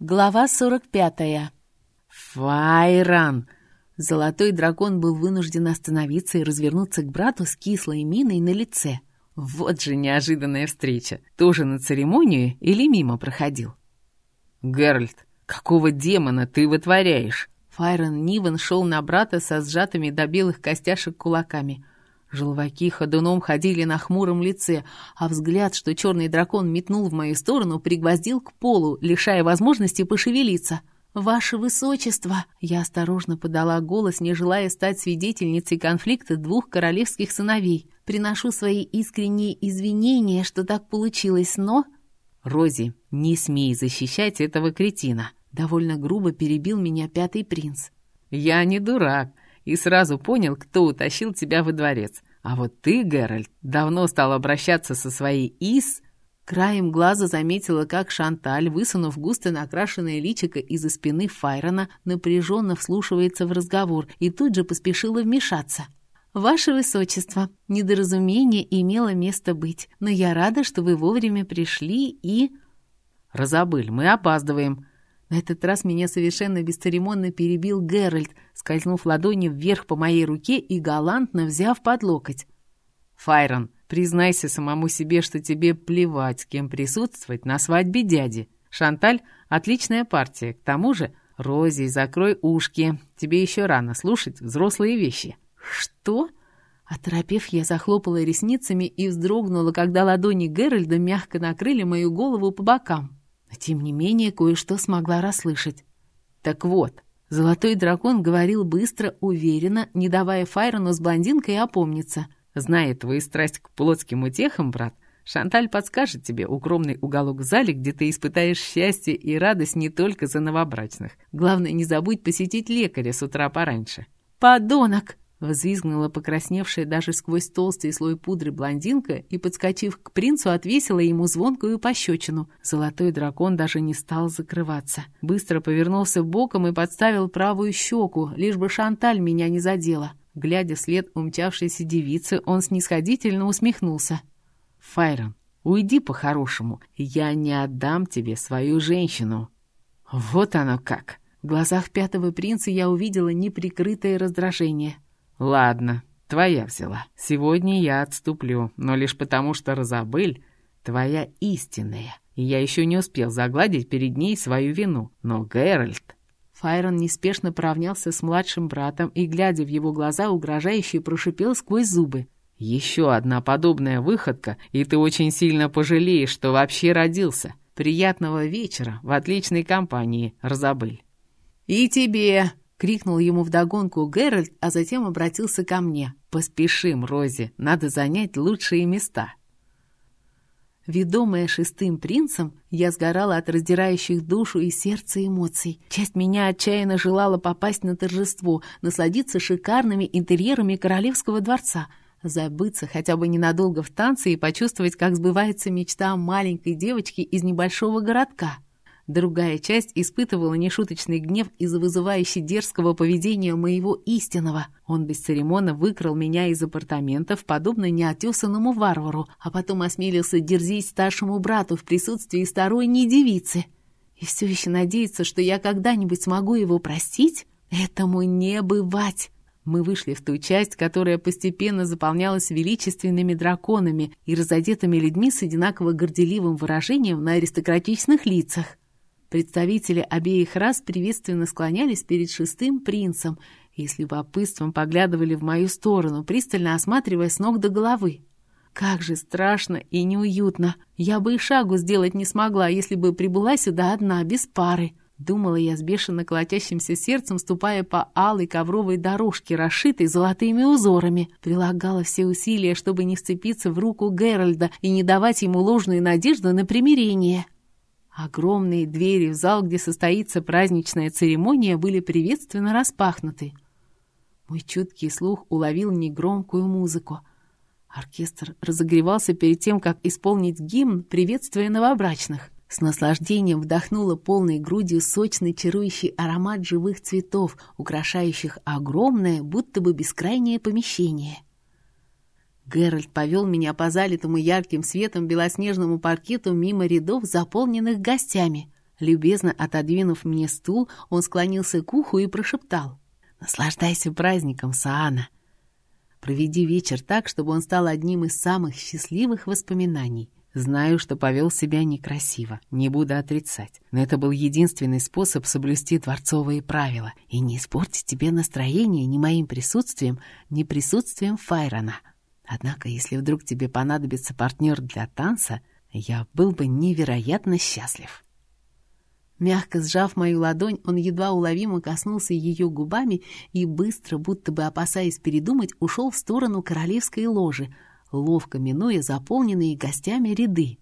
Глава 45. «Файран!» Золотой дракон был вынужден остановиться и развернуться к брату с кислой миной на лице. Вот же неожиданная встреча. Тоже на церемонию или мимо проходил? «Геральт, какого демона ты вытворяешь?» Файрон Нивен шел на брата со сжатыми до белых костяшек кулаками. Желваки ходуном ходили на хмуром лице, а взгляд, что черный дракон метнул в мою сторону, пригвоздил к полу, лишая возможности пошевелиться. «Ваше Высочество!» Я осторожно подала голос, не желая стать свидетельницей конфликта двух королевских сыновей. «Приношу свои искренние извинения, что так получилось, но...» «Рози, не смей защищать этого кретина!» Довольно грубо перебил меня пятый принц. «Я не дурак и сразу понял, кто утащил тебя во дворец. А вот ты, Геральт, давно стал обращаться со своей Ис...» Краем глаза заметила, как Шанталь, высунув густо накрашенное личико из-за спины Файрона, напряженно вслушивается в разговор и тут же поспешила вмешаться. «Ваше Высочество, недоразумение имело место быть, но я рада, что вы вовремя пришли и...» «Разобыль, мы опаздываем», на этот раз меня совершенно бесцеремонно перебил Геральт, скользнув ладонью вверх по моей руке и галантно взяв под локоть. «Файрон, признайся самому себе, что тебе плевать, с кем присутствовать на свадьбе дяди. Шанталь — отличная партия. К тому же, Рози, закрой ушки. Тебе еще рано слушать взрослые вещи». «Что?» Оторопев, я захлопала ресницами и вздрогнула, когда ладони Геральда мягко накрыли мою голову по бокам. Тем не менее кое-что смогла расслышать. Так вот, золотой дракон говорил быстро, уверенно, не давая Файрону с блондинкой опомниться. «Зная твою страсть к плотским утехам, брат, Шанталь подскажет тебе укромный уголок в зале, где ты испытаешь счастье и радость не только за новобрачных. Главное, не забудь посетить лекаря с утра пораньше». «Подонок!» Взвизгнула покрасневшая даже сквозь толстый слой пудры блондинка и, подскочив к принцу, отвесила ему звонкую пощечину. Золотой дракон даже не стал закрываться. Быстро повернулся боком и подставил правую щеку, лишь бы Шанталь меня не задела. Глядя вслед умчавшейся девицы, он снисходительно усмехнулся. «Файрон, уйди по-хорошему, я не отдам тебе свою женщину». «Вот оно как!» В глазах пятого принца я увидела неприкрытое раздражение. «Ладно, твоя взяла. Сегодня я отступлю, но лишь потому, что Розабель твоя истинная, и я еще не успел загладить перед ней свою вину. Но Геральт...» Файрон неспешно поравнялся с младшим братом и, глядя в его глаза, угрожающе прошипел сквозь зубы. «Еще одна подобная выходка, и ты очень сильно пожалеешь, что вообще родился. Приятного вечера в отличной компании, Розабель». «И тебе!» — крикнул ему вдогонку Геральт, а затем обратился ко мне. «Поспешим, Рози, надо занять лучшие места». Ведомая шестым принцем, я сгорала от раздирающих душу и сердце эмоций. Часть меня отчаянно желала попасть на торжество, насладиться шикарными интерьерами королевского дворца, забыться хотя бы ненадолго в танце и почувствовать, как сбывается мечта маленькой девочки из небольшого городка. Другая часть испытывала нешуточный гнев из-за вызывающей дерзкого поведения моего истинного. Он бесцеремонно выкрал меня из апартаментов, подобно неотесанному варвару, а потом осмелился дерзить старшему брату в присутствии сторонней девицы. И все еще надеется, что я когда-нибудь смогу его простить? Этому не бывать. Мы вышли в ту часть, которая постепенно заполнялась величественными драконами и разодетыми людьми с одинаково горделивым выражением на аристократичных лицах. Представители обеих рас приветственно склонялись перед шестым принцем и с любопытством поглядывали в мою сторону, пристально осматривая с ног до головы. Как же страшно и неуютно. Я бы и шагу сделать не смогла, если бы прибыла сюда одна, без пары. Думала я с бешено колотящимся сердцем, ступая по алой ковровой дорожке, расшитой золотыми узорами. Прилагала все усилия, чтобы не вцепиться в руку Геральда и не давать ему ложную надежду на примирение. Огромные двери в зал, где состоится праздничная церемония, были приветственно распахнуты. Мой чуткий слух уловил негромкую музыку. Оркестр разогревался перед тем, как исполнить гимн приветствия новобрачных. С наслаждением вдохнула полной грудью сочный чарующий аромат живых цветов, украшающих огромное, будто бы бескрайнее помещение. Геральт повел меня по залитому ярким светом белоснежному паркету мимо рядов, заполненных гостями. Любезно отодвинув мне стул, он склонился к уху и прошептал. «Наслаждайся праздником, Саана!» Проведи вечер так, чтобы он стал одним из самых счастливых воспоминаний. Знаю, что повел себя некрасиво, не буду отрицать. Но это был единственный способ соблюсти дворцовые правила и не испортить тебе настроение ни моим присутствием, ни присутствием Файрона. Однако, если вдруг тебе понадобится партнер для танца, я был бы невероятно счастлив». Мягко сжав мою ладонь, он едва уловимо коснулся ее губами и быстро, будто бы опасаясь передумать, ушел в сторону королевской ложи, ловко минуя заполненные гостями ряды.